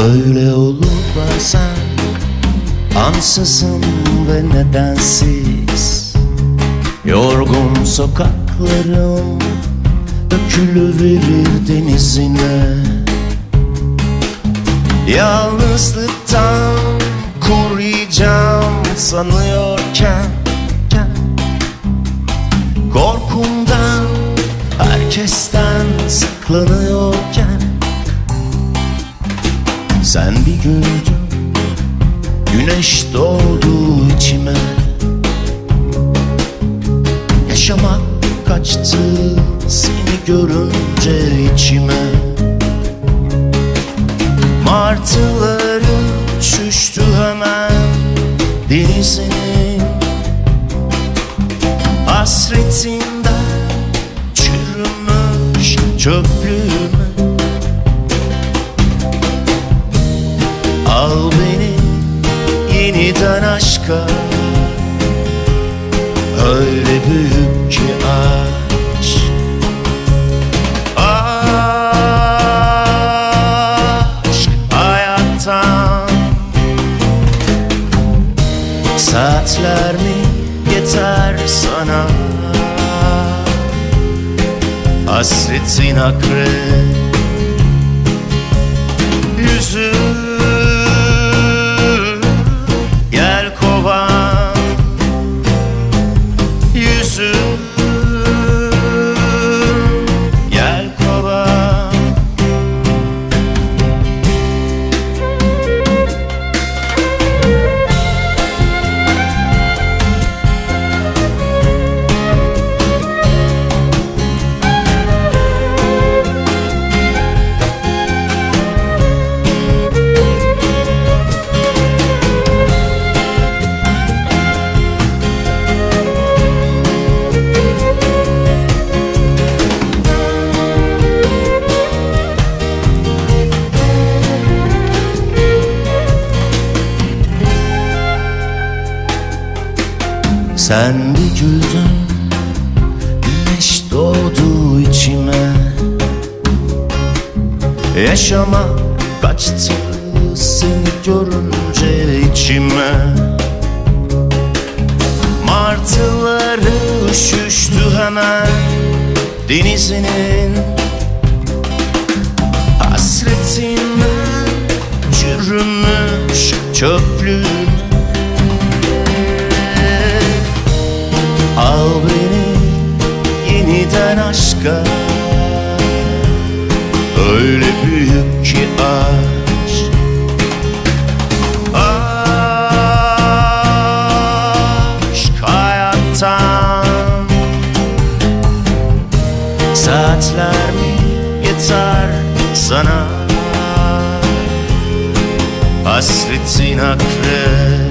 Böyle olur bazen Ansızın ve nedensiz. Yorgun sokaklarım Dökülüverir denizine. Yalnızlıktan kuruyacağım sanıyorken Sen bir güldün Güneş doğdu içime. Yaşamak kaçtı seni görünce içime. Martıların şüştü hemen denizinin. Hasretinden çürümüş çöplüğüme yeniden aşka. Öyle büyük ki aşk Aşk hayattan. Saatler mi yeter sana? Hasretin akrep Sen bir güldün Güneş doğdu içime. Yaşama kaçtı seni görünce içime. Martıları üşüştü hemen denizinin Hasretinden çürümüş çöplüğüne Al beni yeniden aşka. Öyle büyük ki aşk. Aşk hayattan. Saatler mi yeter sana? Hasretin akrep